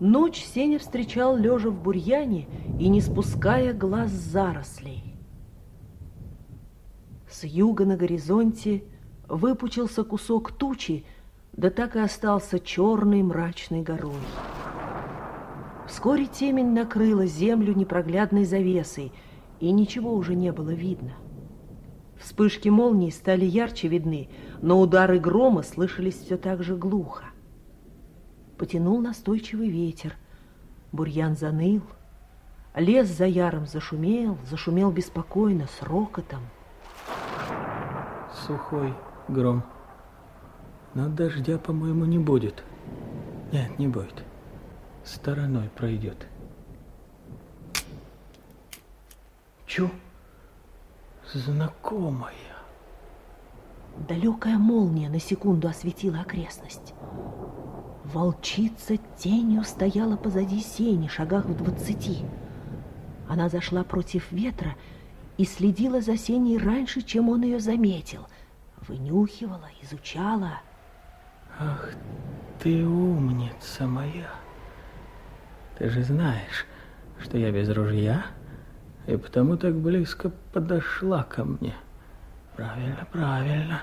Ночь Сеня встречал лежа в бурьяне и не спуская глаз зарослей. С юга на горизонте выпучился кусок тучи, да так и остался черной мрачной горой. Вскоре темень накрыла землю непроглядной завесой, и ничего уже не было видно. Вспышки молний стали ярче видны, но удары грома слышались все так же глухо потянул настойчивый ветер. Бурьян заныл. Лес за яром зашумел, зашумел беспокойно, с рокотом. Сухой гром. Но дождя, по-моему, не будет. Нет, не будет. Стороной пройдет. Чу? Знакомая. Далекая молния на секунду осветила окрестность. Волчица тенью стояла позади сени, шагах в двадцати. Она зашла против ветра и следила за сеней раньше, чем он ее заметил. Вынюхивала, изучала. Ах, ты умница моя. Ты же знаешь, что я без ружья, и потому так близко подошла ко мне. Правильно, правильно.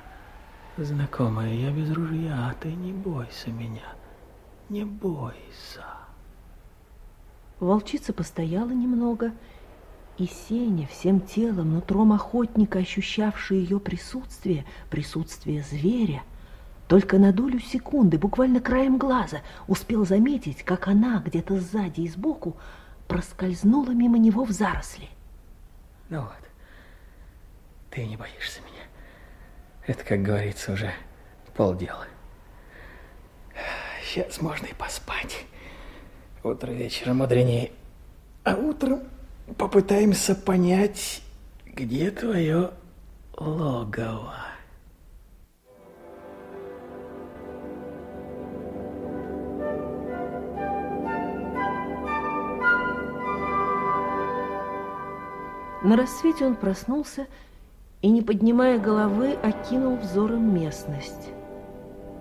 Знакомая, я без ружья, а ты не бойся меня. Не бойся. Волчица постояла немного, и Сеня, всем телом, нутром охотника, ощущавший ее присутствие, присутствие зверя, только на долю секунды, буквально краем глаза, успел заметить, как она где-то сзади и сбоку проскользнула мимо него в заросли. Ну вот, ты не боишься меня. Это, как говорится, уже полдела. Сейчас можно и поспать. Утро вечера мудренее. А утром попытаемся понять, где твое логово. На рассвете он проснулся и, не поднимая головы, окинул взором местность.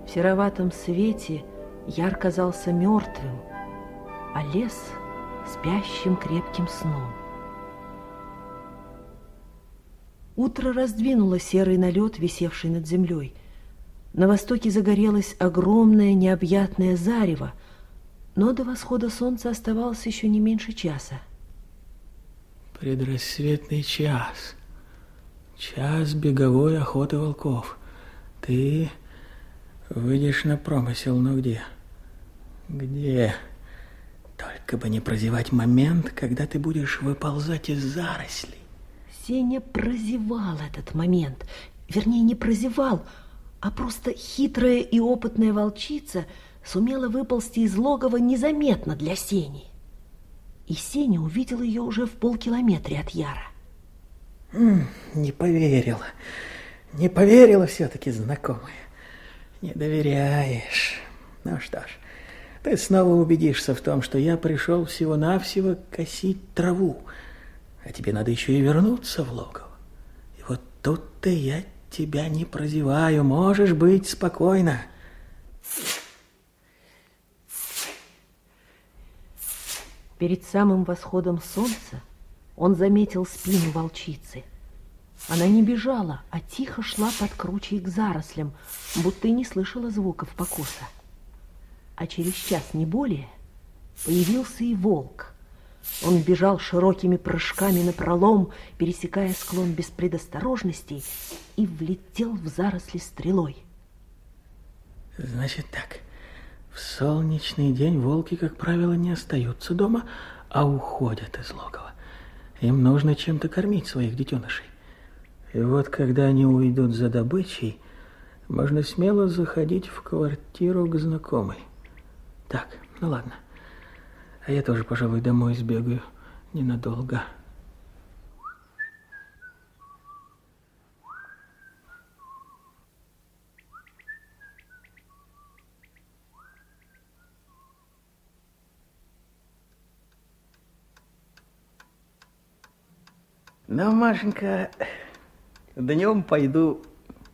В сероватом свете – Яр казался мертвым, а лес спящим крепким сном. Утро раздвинуло серый налет, висевший над землей. На востоке загорелось огромное необъятное зарево, но до восхода солнца оставалось еще не меньше часа. Предрассветный час. Час беговой охоты волков. Ты выйдешь на промысел, но где? — где? Только бы не прозевать момент, когда ты будешь выползать из зарослей. Сеня прозевал этот момент. Вернее, не прозевал, а просто хитрая и опытная волчица сумела выползти из логова незаметно для Сени. И Сеня увидел ее уже в полкилометре от Яра. не поверила. Не поверила все-таки, знакомая. Не доверяешь. Ну что ж, ты снова убедишься в том, что я пришел всего-навсего косить траву, а тебе надо еще и вернуться в логово. И вот тут-то я тебя не прозеваю, можешь быть спокойна. Перед самым восходом солнца он заметил спину волчицы. Она не бежала, а тихо шла под кручей к зарослям, будто и не слышала звуков покоса. А через час, не более, появился и волк. Он бежал широкими прыжками на пролом, пересекая склон без предосторожностей, и влетел в заросли стрелой. Значит так, в солнечный день волки, как правило, не остаются дома, а уходят из логова. Им нужно чем-то кормить своих детенышей. И вот когда они уйдут за добычей, можно смело заходить в квартиру к знакомой. Так, ну ладно. А я тоже, пожалуй, домой сбегаю ненадолго. Ну, Машенька, днем пойду